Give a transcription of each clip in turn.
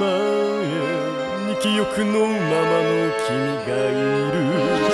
前に記憶のままの君がいる。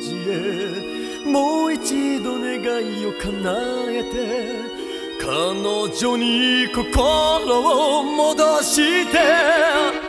主へもう一度願いを叶えて彼女に心を戻して。